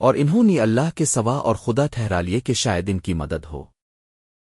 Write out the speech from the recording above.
اور انہوں نے اللہ کے سوا اور خدا ٹھہرا لیے کہ شاید ان کی مدد ہو۔